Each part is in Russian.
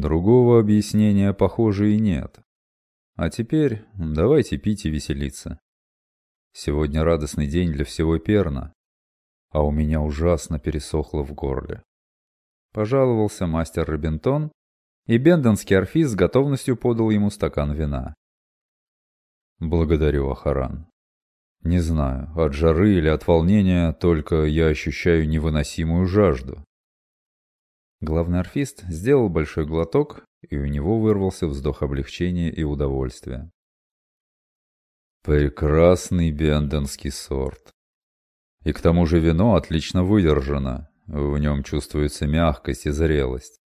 Другого объяснения, похоже, и нет. А теперь давайте пить и веселиться. Сегодня радостный день для всего Перна, а у меня ужасно пересохло в горле. Пожаловался мастер Робинтон, и бендонский орфист с готовностью подал ему стакан вина. Благодарю, Ахаран. Не знаю, от жары или от волнения, только я ощущаю невыносимую жажду. Главный орфист сделал большой глоток, и у него вырвался вздох облегчения и удовольствия. Прекрасный бенденский сорт. И к тому же вино отлично выдержано, в нем чувствуется мягкость и зрелость.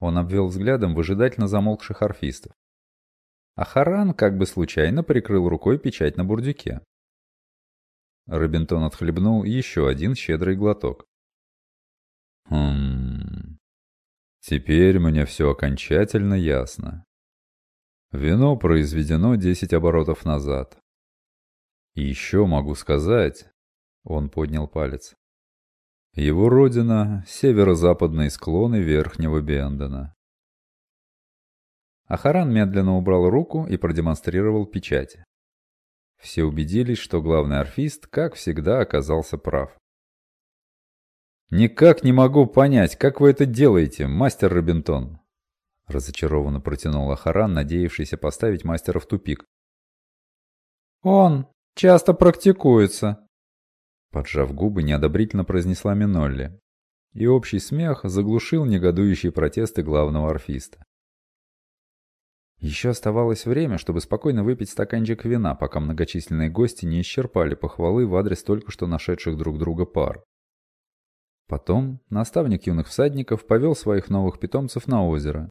Он обвел взглядом выжидательно замолкших орфистов. А Харан как бы случайно прикрыл рукой печать на бурдюке. Робинтон отхлебнул еще один щедрый глоток. Хм... Теперь мне все окончательно ясно. Вино произведено 10 оборотов назад. И еще могу сказать, он поднял палец. Его родина — северо-западные склоны Верхнего Бендена. Ахаран медленно убрал руку и продемонстрировал печать. Все убедились, что главный орфист, как всегда, оказался прав. «Никак не могу понять, как вы это делаете, мастер Робинтон?» Разочарованно протянул Ахаран, надеявшийся поставить мастера в тупик. «Он часто практикуется», — поджав губы, неодобрительно произнесла Минолли. И общий смех заглушил негодующие протесты главного орфиста. Еще оставалось время, чтобы спокойно выпить стаканчик вина, пока многочисленные гости не исчерпали похвалы в адрес только что нашедших друг друга пар. Потом наставник юных всадников повел своих новых питомцев на озеро,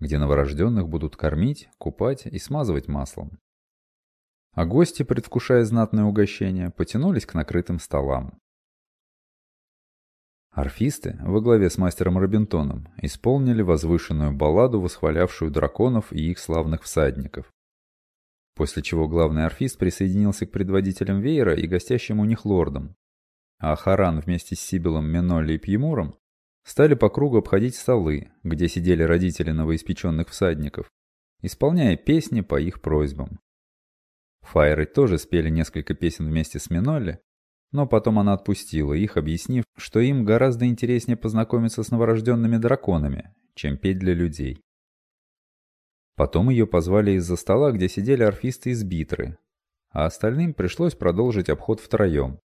где новорожденных будут кормить, купать и смазывать маслом. А гости, предвкушая знатное угощение, потянулись к накрытым столам. Орфисты, во главе с мастером Робинтоном, исполнили возвышенную балладу, восхвалявшую драконов и их славных всадников. После чего главный орфист присоединился к предводителям веера и гостящим у них лордам, а Харан вместе с Сибилом, Менолли и Пьемуром стали по кругу обходить столы, где сидели родители новоиспеченных всадников, исполняя песни по их просьбам. Файры тоже спели несколько песен вместе с Минолли, но потом она отпустила их, объяснив, что им гораздо интереснее познакомиться с новорожденными драконами, чем петь для людей. Потом ее позвали из-за стола, где сидели орфисты из Битры, а остальным пришлось продолжить обход втроем,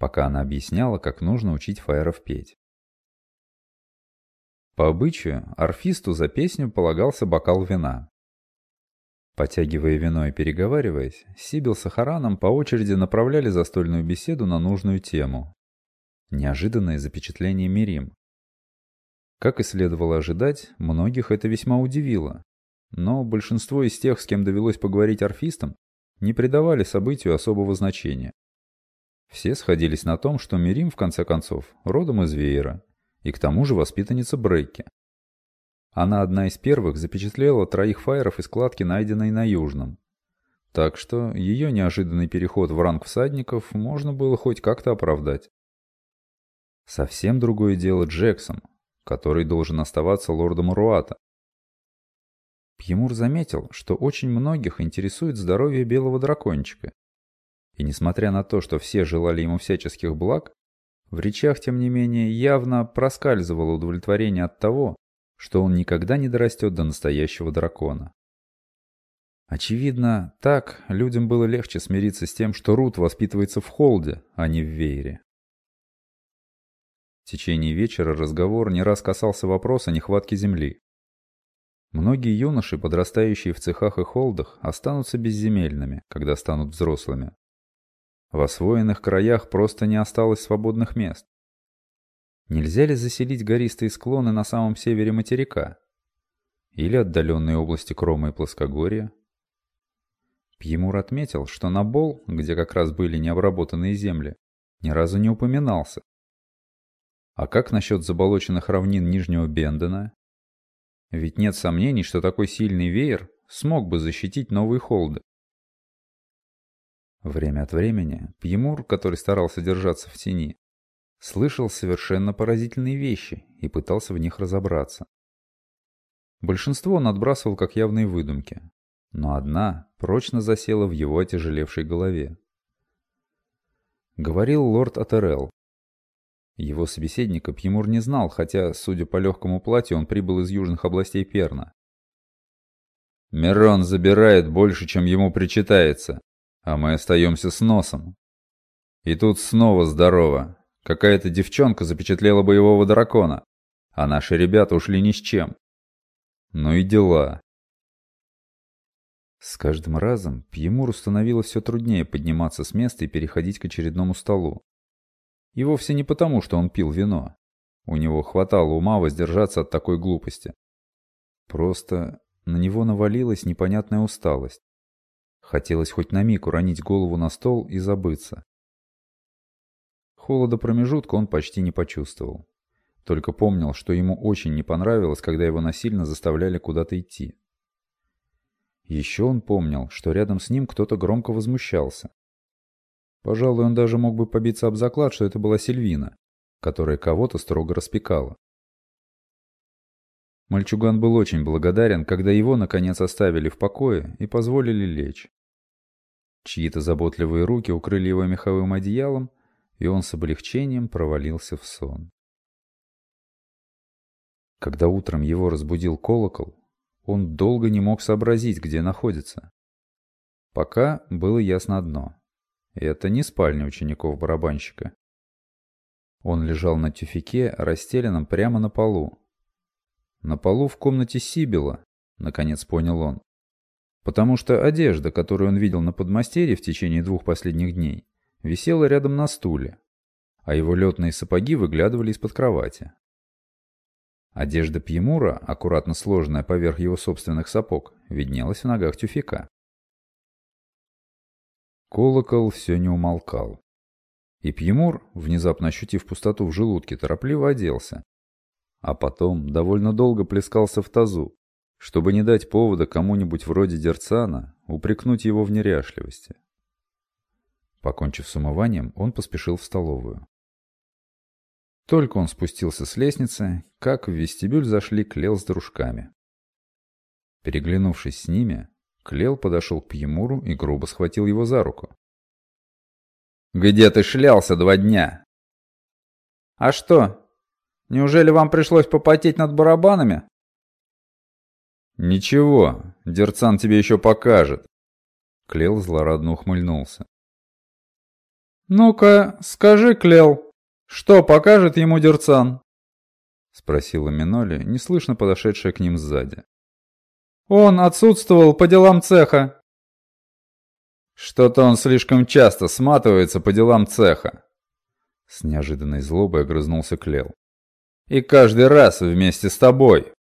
пока она объясняла, как нужно учить фаеров петь. По обычаю, орфисту за песню полагался бокал вина. Потягивая вино и переговариваясь, Сибил с Ахараном по очереди направляли застольную беседу на нужную тему. Неожиданное запечатление Мирим. Как и следовало ожидать, многих это весьма удивило. Но большинство из тех, с кем довелось поговорить орфистам, не придавали событию особого значения. Все сходились на том, что Мирим, в конце концов, родом из Веера, и к тому же воспитанница Брейки. Она одна из первых запечатлела троих фаеров из кладки, найденной на Южном. Так что ее неожиданный переход в ранг всадников можно было хоть как-то оправдать. Совсем другое дело Джексон, который должен оставаться лордом Руата. Пьемур заметил, что очень многих интересует здоровье белого дракончика, и несмотря на то, что все желали ему всяческих благ, в речах, тем не менее, явно проскальзывало удовлетворение от того, что он никогда не дорастет до настоящего дракона. Очевидно, так людям было легче смириться с тем, что Рут воспитывается в Холде, а не в Вейре. В течение вечера разговор не раз касался вопроса нехватки земли. Многие юноши, подрастающие в цехах и холдах, останутся безземельными, когда станут взрослыми. В освоенных краях просто не осталось свободных мест. Нельзя ли заселить гористые склоны на самом севере материка? Или отдаленные области Крома и Плоскогорья? Пьемур отметил, что на Бол, где как раз были необработанные земли, ни разу не упоминался. А как насчет заболоченных равнин Нижнего Бендена? Ведь нет сомнений, что такой сильный веер смог бы защитить новые холды. Время от времени Пьемур, который старался держаться в тени, слышал совершенно поразительные вещи и пытался в них разобраться. Большинство он отбрасывал как явные выдумки, но одна прочно засела в его отяжелевшей голове. Говорил лорд Атерел. Его собеседника Пьемур не знал, хотя, судя по легкому платью, он прибыл из южных областей Перна. «Мирон забирает больше, чем ему причитается, а мы остаемся с носом. И тут снова здорово. Какая-то девчонка запечатлела боевого дракона, а наши ребята ушли ни с чем. Ну и дела. С каждым разом Пьемуру становилось все труднее подниматься с места и переходить к очередному столу. И вовсе не потому, что он пил вино. У него хватало ума воздержаться от такой глупости. Просто на него навалилась непонятная усталость. Хотелось хоть на миг уронить голову на стол и забыться. Холода промежутка он почти не почувствовал. Только помнил, что ему очень не понравилось, когда его насильно заставляли куда-то идти. Еще он помнил, что рядом с ним кто-то громко возмущался. Пожалуй, он даже мог бы побиться об заклад, что это была Сильвина, которая кого-то строго распекала. Мальчуган был очень благодарен, когда его, наконец, оставили в покое и позволили лечь. Чьи-то заботливые руки укрыли его меховым одеялом, и он с облегчением провалился в сон. Когда утром его разбудил колокол, он долго не мог сообразить, где находится. Пока было ясно одно. Это не спальня учеников-барабанщика. Он лежал на тюфике, расстеленном прямо на полу. На полу в комнате Сибила, наконец понял он. Потому что одежда, которую он видел на подмастерье в течение двух последних дней, висела рядом на стуле, а его летные сапоги выглядывали из-под кровати. Одежда Пьемура, аккуратно сложенная поверх его собственных сапог, виднелась в ногах тюфика. Колокол все не умолкал. И Пьемур, внезапно ощутив пустоту в желудке, торопливо оделся. А потом довольно долго плескался в тазу, чтобы не дать повода кому-нибудь вроде Дерцана упрекнуть его в неряшливости. Покончив с умыванием, он поспешил в столовую. Только он спустился с лестницы, как в вестибюль зашли Клел с дружками. Переглянувшись с ними, Клел подошел к Пьемуру и грубо схватил его за руку. «Где ты шлялся два дня?» «А что, неужели вам пришлось попотеть над барабанами?» «Ничего, Дерцан тебе еще покажет». Клел злорадно ухмыльнулся. «Ну-ка, скажи, Клел, что покажет ему Дерцан?» Спросила Миноли, неслышно подошедшая к ним сзади. «Он отсутствовал по делам цеха». «Что-то он слишком часто сматывается по делам цеха». С неожиданной злобой огрызнулся Клел. «И каждый раз вместе с тобой».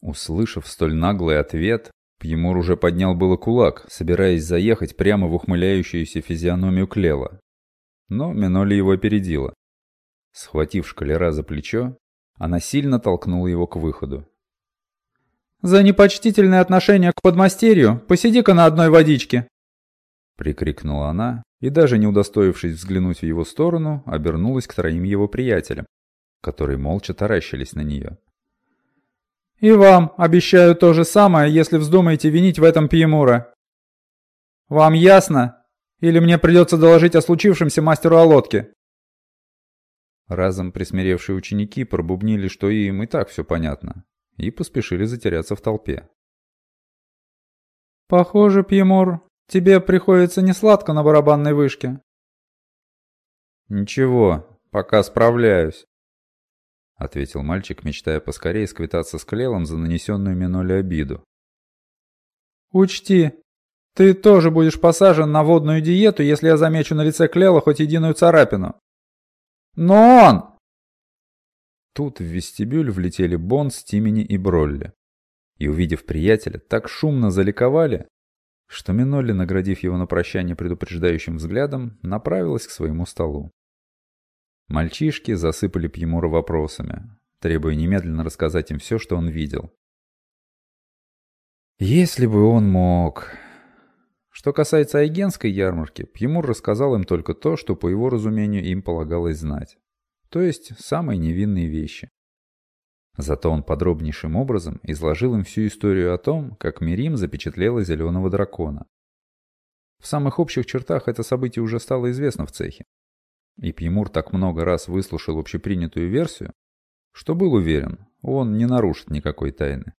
Услышав столь наглый ответ, Пьемур уже поднял было кулак, собираясь заехать прямо в ухмыляющуюся физиономию Клела. Но Миноли его опередила. Схватив шкалера за плечо, она сильно толкнула его к выходу. «За непочтительное отношение к подмастерью посиди-ка на одной водичке!» Прикрикнула она и, даже не удостоившись взглянуть в его сторону, обернулась к троим его приятелям, которые молча таращились на нее. И вам обещаю то же самое, если вздумаете винить в этом Пьемура. Вам ясно? Или мне придется доложить о случившемся мастеру Олодке?» Разом присмиревшие ученики пробубнили, что им и так все понятно, и поспешили затеряться в толпе. «Похоже, Пьемур, тебе приходится несладко на барабанной вышке». «Ничего, пока справляюсь», — ответил мальчик, мечтая поскорее сквитаться с Клелом за нанесенную Миноли обиду. «Учти, ты тоже будешь посажен на водную диету, если я замечу на лице Клела хоть единую царапину». «Но он!» Тут в вестибюль влетели Бон, Стимени и Бролли. И, увидев приятеля, так шумно заликовали, что Минолли, наградив его на прощание предупреждающим взглядом, направилась к своему столу. Мальчишки засыпали Пьемура вопросами, требуя немедленно рассказать им все, что он видел. Если бы он мог... Что касается Айгенской ярмарки, Пьемур рассказал им только то, что, по его разумению, им полагалось знать. То есть, самые невинные вещи. Зато он подробнейшим образом изложил им всю историю о том, как Мирим запечатлела зеленого дракона. В самых общих чертах это событие уже стало известно в цехе. И Пьемур так много раз выслушал общепринятую версию, что был уверен, он не нарушит никакой тайны.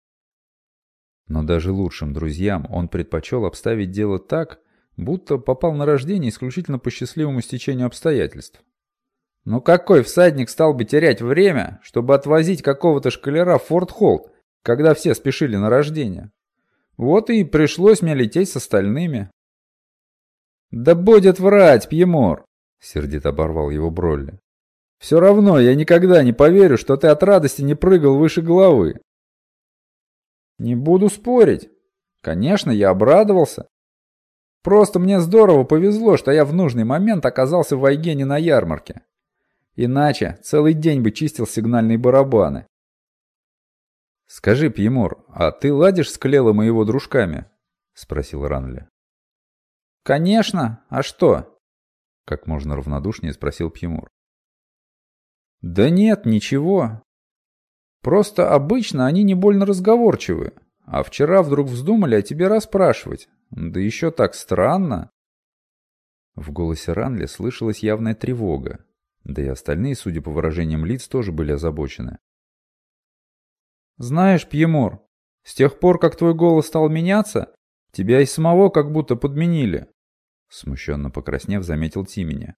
Но даже лучшим друзьям он предпочел обставить дело так, будто попал на рождение исключительно по счастливому стечению обстоятельств. Но какой всадник стал бы терять время, чтобы отвозить какого-то шкалера в Форт Холт, когда все спешили на рождение? Вот и пришлось мне лететь с остальными. «Да будет врать, Пьемор!» — сердито оборвал его Бролли. «Все равно я никогда не поверю, что ты от радости не прыгал выше головы». «Не буду спорить. Конечно, я обрадовался. Просто мне здорово повезло, что я в нужный момент оказался в Айгене на ярмарке. Иначе целый день бы чистил сигнальные барабаны. «Скажи, Пьемур, а ты ладишь с Клелом и его дружками?» — спросил Ранли. «Конечно. А что?» — как можно равнодушнее спросил Пьемур. «Да нет, ничего. Просто обычно они не больно разговорчивы, а вчера вдруг вздумали о тебе расспрашивать. Да еще так странно». В голосе Ранли слышалась явная тревога, да и остальные, судя по выражениям лиц, тоже были озабочены. «Знаешь, Пьемур, с тех пор, как твой голос стал меняться, тебя и самого как будто подменили», смущенно покраснев, заметил Тимени.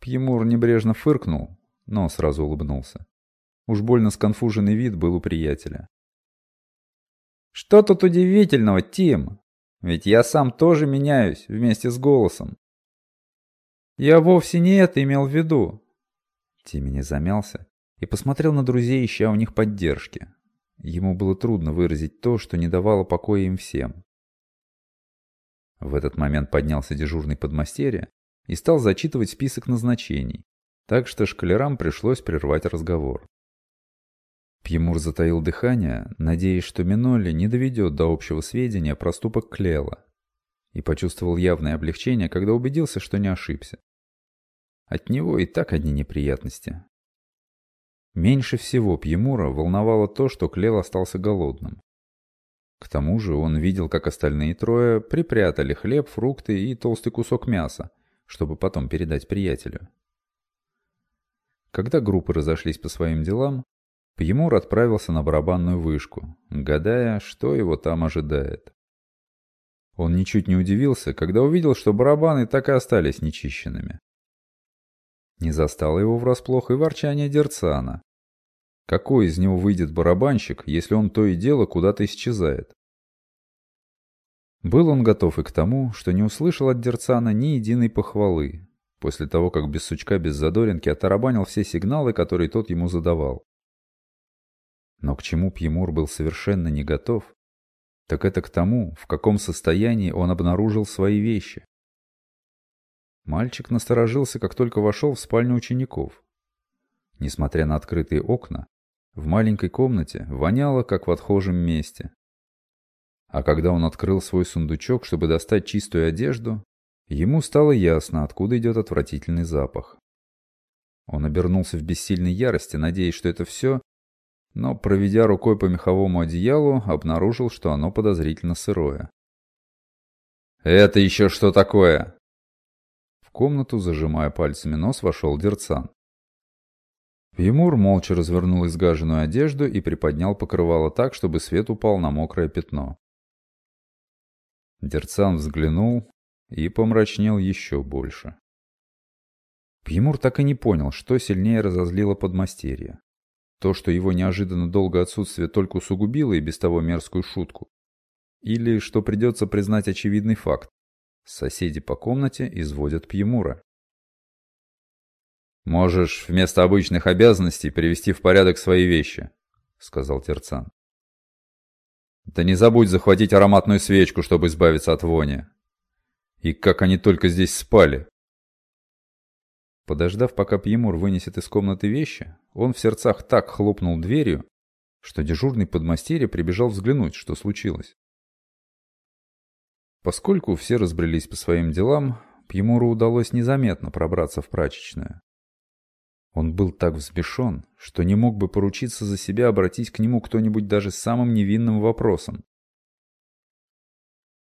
Пьемур небрежно фыркнул, но сразу улыбнулся. Уж больно сконфуженный вид был у приятеля. «Что тут удивительного, Тим? Ведь я сам тоже меняюсь вместе с голосом. «Я вовсе не это имел в виду». Тимми замялся и посмотрел на друзей, ища у них поддержки. Ему было трудно выразить то, что не давало покоя им всем. В этот момент поднялся дежурный подмастерье и стал зачитывать список назначений, так что шкалерам пришлось прервать разговор. Пьемур затаил дыхание, надеясь, что Минолли не доведет до общего сведения проступок Клела, и почувствовал явное облегчение, когда убедился, что не ошибся. От него и так одни неприятности. Меньше всего Пьемура волновало то, что Клел остался голодным. К тому же он видел, как остальные трое припрятали хлеб, фрукты и толстый кусок мяса, чтобы потом передать приятелю. Когда группы разошлись по своим делам, Пьемур отправился на барабанную вышку, гадая, что его там ожидает. Он ничуть не удивился, когда увидел, что барабаны так и остались нечищенными. Не застало его врасплох и ворчание Дерцана. Какой из него выйдет барабанщик, если он то и дело куда-то исчезает? Был он готов и к тому, что не услышал от Дерцана ни единой похвалы, после того, как без сучка, без задоринки оторобанил все сигналы, которые тот ему задавал. Но к чему Пьемур был совершенно не готов, так это к тому, в каком состоянии он обнаружил свои вещи. Мальчик насторожился, как только вошел в спальню учеников. Несмотря на открытые окна, в маленькой комнате воняло, как в отхожем месте. А когда он открыл свой сундучок, чтобы достать чистую одежду, ему стало ясно, откуда идет отвратительный запах. Он обернулся в бессильной ярости, надеясь, что это все, но, проведя рукой по меховому одеялу, обнаружил, что оно подозрительно сырое. «Это еще что такое?» комнату, зажимая пальцами нос, вошел Дерцан. Емур молча развернул изгаженную одежду и приподнял покрывало так, чтобы свет упал на мокрое пятно. Дерцан взглянул и помрачнел еще больше. Пьемур так и не понял, что сильнее разозлило подмастерье. То, что его неожиданно долгое отсутствие только усугубило и без того мерзкую шутку. Или что придется признать очевидный факт. Соседи по комнате изводят Пьемура. «Можешь вместо обычных обязанностей привести в порядок свои вещи», — сказал Терцан. «Да не забудь захватить ароматную свечку, чтобы избавиться от вони. И как они только здесь спали!» Подождав, пока Пьемур вынесет из комнаты вещи, он в сердцах так хлопнул дверью, что дежурный подмастерье прибежал взглянуть, что случилось. Поскольку все разбрелись по своим делам, Пьемуру удалось незаметно пробраться в прачечную. Он был так взбешен, что не мог бы поручиться за себя обратить к нему кто-нибудь даже самым невинным вопросом.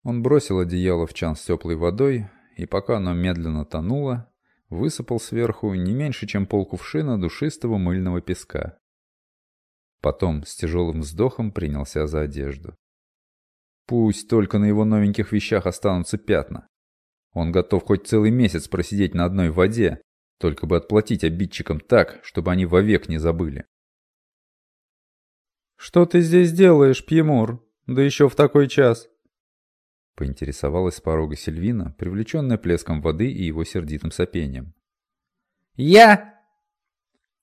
Он бросил одеяло в чан с теплой водой, и пока оно медленно тонуло, высыпал сверху не меньше, чем полкувшина душистого мыльного песка. Потом с тяжелым вздохом принялся за одежду. Пусть только на его новеньких вещах останутся пятна. Он готов хоть целый месяц просидеть на одной воде, только бы отплатить обидчикам так, чтобы они вовек не забыли. «Что ты здесь делаешь, Пьемур? Да еще в такой час!» Поинтересовалась с порога Сильвина, привлеченная плеском воды и его сердитым сопением. «Я!»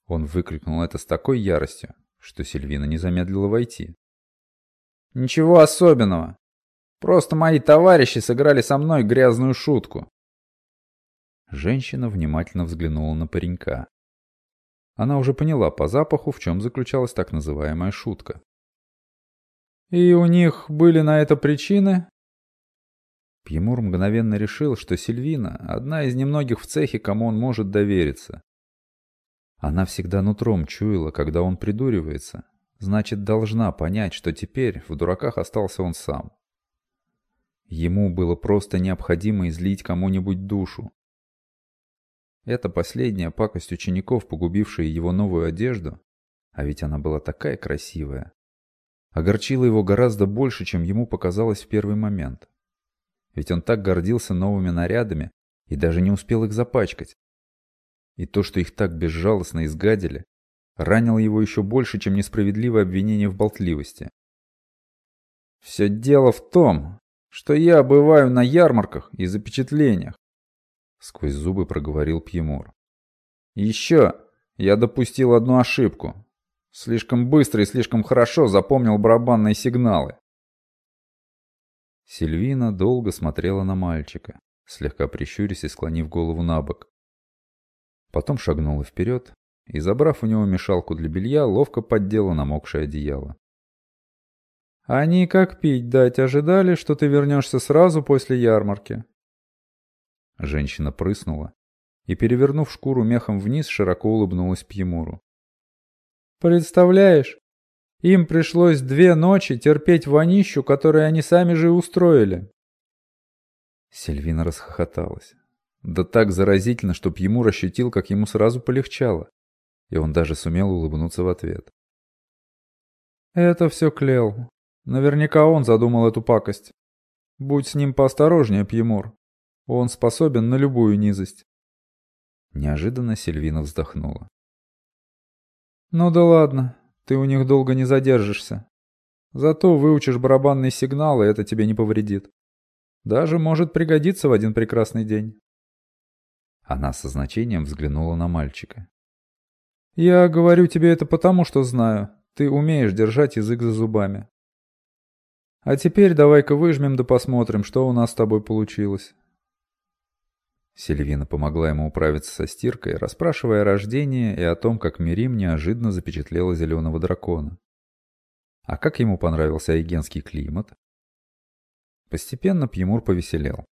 Он выкрикнул это с такой яростью, что Сильвина не замедлила войти. «Ничего особенного. Просто мои товарищи сыграли со мной грязную шутку». Женщина внимательно взглянула на паренька. Она уже поняла по запаху, в чем заключалась так называемая шутка. «И у них были на это причины?» Пьемур мгновенно решил, что Сильвина – одна из немногих в цехе, кому он может довериться. Она всегда нутром чуяла, когда он придуривается, значит, должна понять, что теперь в дураках остался он сам. Ему было просто необходимо излить кому-нибудь душу. Это последняя пакость учеников, погубившая его новую одежду, а ведь она была такая красивая, огорчила его гораздо больше, чем ему показалось в первый момент ведь он так гордился новыми нарядами и даже не успел их запачкать. И то, что их так безжалостно изгадили, ранило его еще больше, чем несправедливое обвинение в болтливости. «Все дело в том, что я бываю на ярмарках и запечатлениях», — сквозь зубы проговорил Пьемур. «Еще я допустил одну ошибку. Слишком быстро и слишком хорошо запомнил барабанные сигналы. Сильвина долго смотрела на мальчика, слегка прищурясь и склонив голову на бок. Потом шагнула вперед и, забрав у него мешалку для белья, ловко поддела намокшее одеяло. «Они, как пить дать, ожидали, что ты вернешься сразу после ярмарки». Женщина прыснула и, перевернув шкуру мехом вниз, широко улыбнулась Пьемуру. «Представляешь, им пришлось две ночи терпеть вонищу, которую они сами же устроили. Сильвина расхохоталась. Да так заразительно, чтоб ему ощутил, как ему сразу полегчало. И он даже сумел улыбнуться в ответ. Это все Клел. Наверняка он задумал эту пакость. Будь с ним поосторожнее, Пьемур. Он способен на любую низость. Неожиданно Сильвина вздохнула. Ну да ладно, ты у них долго не задержишься. Зато выучишь барабанные сигналы, это тебе не повредит. Даже может пригодиться в один прекрасный день. Она со значением взглянула на мальчика. Я говорю тебе это потому, что знаю. Ты умеешь держать язык за зубами. А теперь давай-ка выжмем да посмотрим, что у нас с тобой получилось. Сильвина помогла ему управиться со стиркой, расспрашивая о рождении и о том, как Мирим неожиданно запечатлела зеленого дракона. А как ему понравился айгенский климат? Постепенно Пьемур повеселел.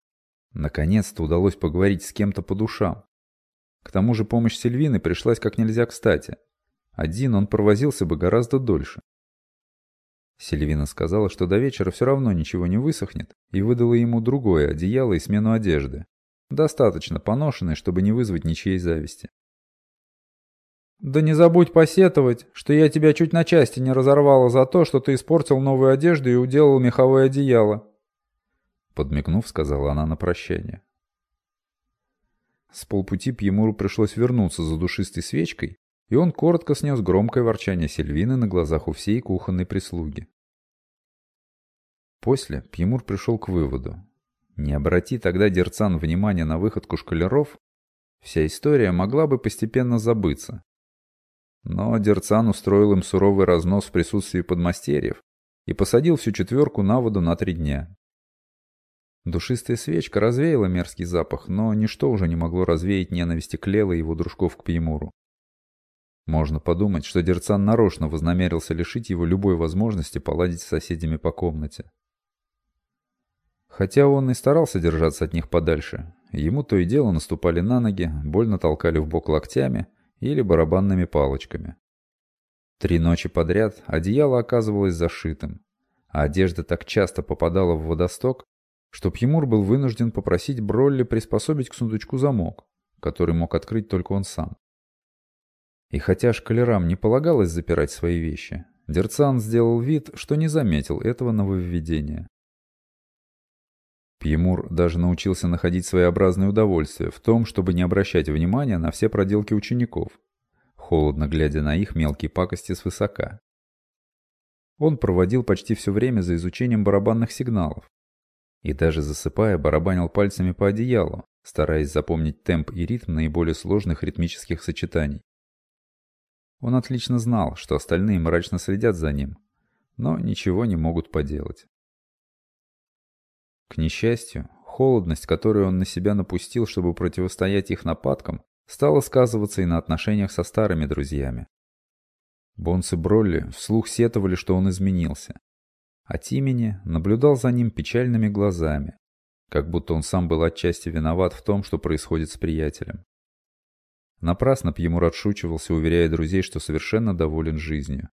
Наконец-то удалось поговорить с кем-то по душам. К тому же помощь Сильвины пришлась как нельзя кстати. Один он провозился бы гораздо дольше. Сильвина сказала, что до вечера все равно ничего не высохнет, и выдала ему другое одеяло и смену одежды, Достаточно поношенный, чтобы не вызвать ничьей зависти. «Да не забудь посетовать, что я тебя чуть на части не разорвала за то, что ты испортил новую одежду и уделал меховое одеяло», подмигнув, сказала она на прощание. С полпути Пьемуру пришлось вернуться за душистой свечкой, и он коротко снес громкое ворчание Сильвины на глазах у всей кухонной прислуги. После Пьемур пришел к выводу, не обрати тогда Дерцан внимания на выходку шкалеров, вся история могла бы постепенно забыться. Но Дерцан устроил им суровый разнос в присутствии подмастерьев и посадил всю четверку на воду на три дня. Душистая свечка развеяла мерзкий запах, но ничто уже не могло развеять ненависти Клела и его дружков к Пьемуру. Можно подумать, что Дерцан нарочно вознамерился лишить его любой возможности поладить с соседями по комнате. Хотя он и старался держаться от них подальше, ему то и дело наступали на ноги, больно толкали в бок локтями или барабанными палочками. Три ночи подряд одеяло оказывалось зашитым, а одежда так часто попадала в водосток, что Пьемур был вынужден попросить Бролли приспособить к сундучку замок, который мог открыть только он сам. И хотя шкалерам не полагалось запирать свои вещи, Дерцан сделал вид, что не заметил этого нововведения. Пьемур даже научился находить своеобразное удовольствие в том, чтобы не обращать внимания на все проделки учеников, холодно глядя на их мелкие пакости свысока. Он проводил почти все время за изучением барабанных сигналов и даже засыпая барабанил пальцами по одеялу, стараясь запомнить темп и ритм наиболее сложных ритмических сочетаний. Он отлично знал, что остальные мрачно следят за ним, но ничего не могут поделать. К несчастью, холодность, которую он на себя напустил, чтобы противостоять их нападкам, стала сказываться и на отношениях со старыми друзьями. Бонс и Бролли вслух сетовали, что он изменился. А Тимени наблюдал за ним печальными глазами, как будто он сам был отчасти виноват в том, что происходит с приятелем. Напрасно Пьемур отшучивался, уверяя друзей, что совершенно доволен жизнью.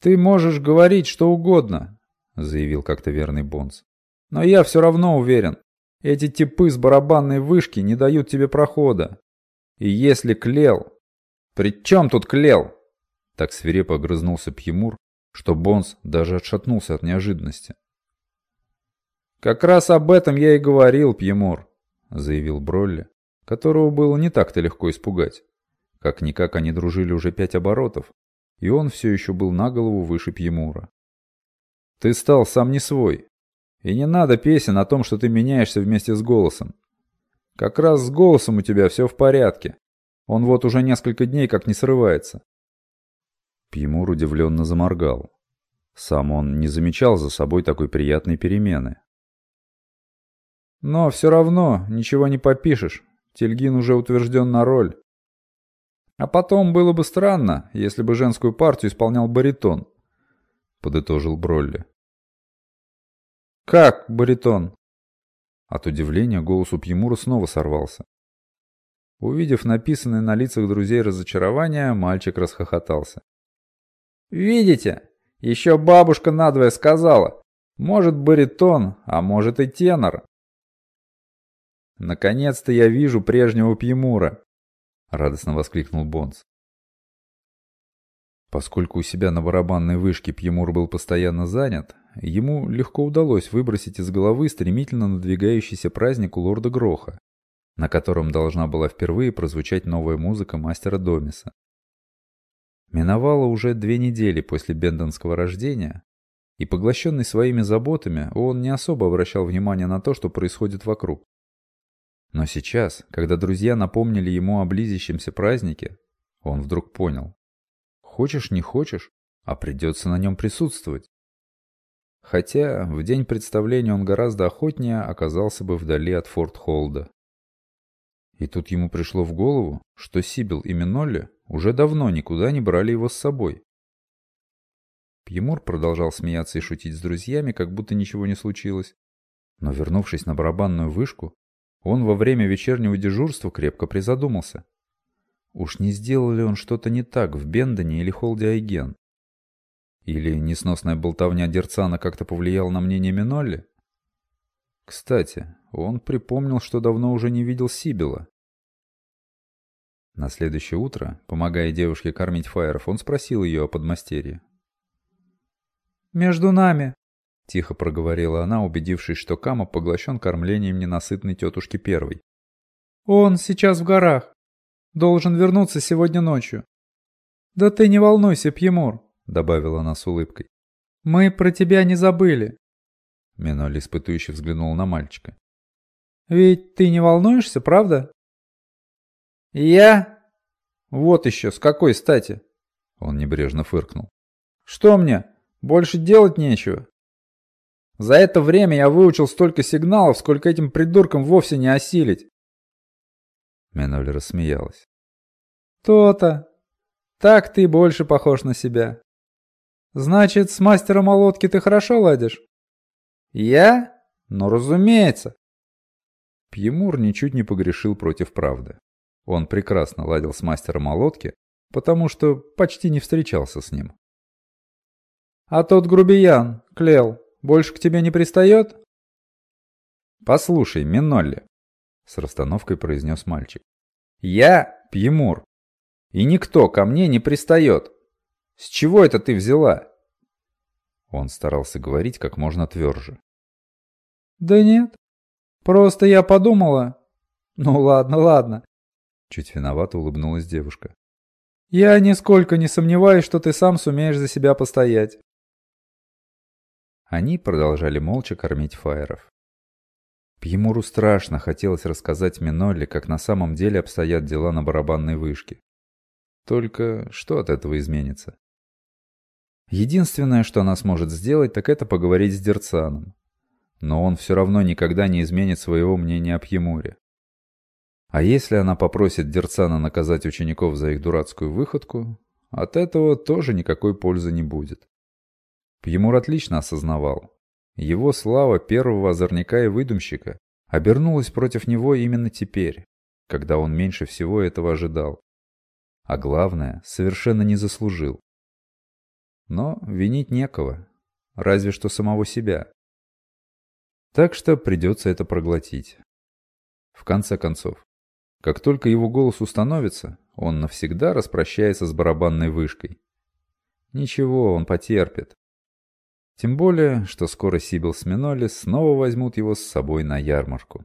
«Ты можешь говорить что угодно», — заявил как-то верный Бонс. «Но я все равно уверен, эти типы с барабанной вышки не дают тебе прохода. И если Клел... При чем тут Клел? Так свирепо огрызнулся Пьемур, что Бонс даже отшатнулся от неожиданности. «Как раз об этом я и говорил, Пьемур», — заявил Бролли, которого было не так-то легко испугать. Как-никак они дружили уже пять оборотов, и он все еще был на голову выше Пьемура. «Ты стал сам не свой, и не надо песен о том, что ты меняешься вместе с голосом. Как раз с голосом у тебя все в порядке. Он вот уже несколько дней как не срывается. Пьемур удивленно заморгал. Сам он не замечал за собой такой приятной перемены. Но все равно ничего не попишешь. Тельгин уже утвержден на роль. А потом было бы странно, если бы женскую партию исполнял баритон, подытожил Бролли. «Как баритон?» От удивления голос у Пьемура снова сорвался. Увидев написанное на лицах друзей разочарование, мальчик расхохотался. «Видите? Еще бабушка надвое сказала. Может баритон, а может и тенор». «Наконец-то я вижу прежнего Пьемура!» — радостно воскликнул Бонс. Поскольку у себя на барабанной вышке Пьемур был постоянно занят, ему легко удалось выбросить из головы стремительно надвигающийся праздник у лорда Гроха, на котором должна была впервые прозвучать новая музыка мастера Домиса. Миновало уже две недели после бендонского рождения, и поглощенный своими заботами, он не особо обращал внимание на то, что происходит вокруг. Но сейчас, когда друзья напомнили ему о близящемся празднике, он вдруг понял. Хочешь, не хочешь, а придется на нем присутствовать. Хотя в день представления он гораздо охотнее оказался бы вдали от Форт Холда. И тут ему пришло в голову, что Сибил и Минолли уже давно никуда не брали его с собой. Пьемур продолжал смеяться и шутить с друзьями, как будто ничего не случилось. Но вернувшись на барабанную вышку, он во время вечернего дежурства крепко призадумался. Уж не сделал ли он что-то не так в Бендоне или Холде Айген? Или несносная болтовня Дерцана как-то повлияла на мнение Минолли? Кстати, он припомнил, что давно уже не видел Сибила. На следующее утро, помогая девушке кормить фаеров, он спросил ее о подмастерье. «Между нами», — тихо проговорила она, убедившись, что Кама поглощен кормлением ненасытной тетушки первой. «Он сейчас в горах. Должен вернуться сегодня ночью». «Да ты не волнуйся, Пьемур», — добавила она с улыбкой. «Мы про тебя не забыли». Миноль испытующе взглянул на мальчика. «Ведь ты не волнуешься, правда?» «Я? Вот еще, с какой стати?» Он небрежно фыркнул. «Что мне, больше делать нечего?» «За это время я выучил столько сигналов, сколько этим придуркам вовсе не осилить». Миноль рассмеялась. «То-то. Так ты больше похож на себя. Значит, с мастером молотки ты хорошо ладишь? Я? Ну, разумеется. Пьемур ничуть не погрешил против правды. Он прекрасно ладил с мастером молотки, потому что почти не встречался с ним. «А тот грубиян, Клел, больше к тебе не пристает?» «Послушай, Минолли», — с расстановкой произнес мальчик. «Я Пьемур, и никто ко мне не пристает. С чего это ты взяла?» Он старался говорить как можно тверже. «Да нет, просто я подумала...» «Ну ладно, ладно», — чуть виновато улыбнулась девушка. «Я нисколько не сомневаюсь, что ты сам сумеешь за себя постоять». Они продолжали молча кормить фаеров. Пьемуру страшно хотелось рассказать Минолли, как на самом деле обстоят дела на барабанной вышке. Только что от этого изменится? Единственное, что она сможет сделать, так это поговорить с Дерцаном. Но он все равно никогда не изменит своего мнения о Пьемуре. А если она попросит Дерцана наказать учеников за их дурацкую выходку, от этого тоже никакой пользы не будет. Пьемур отлично осознавал, его слава первого озорника и выдумщика обернулась против него именно теперь, когда он меньше всего этого ожидал. А главное, совершенно не заслужил. Но винить некого, разве что самого себя. Так что придется это проглотить. В конце концов, как только его голос установится, он навсегда распрощается с барабанной вышкой. Ничего, он потерпит. Тем более, что скоро Сибил с Миноли снова возьмут его с собой на ярмарку.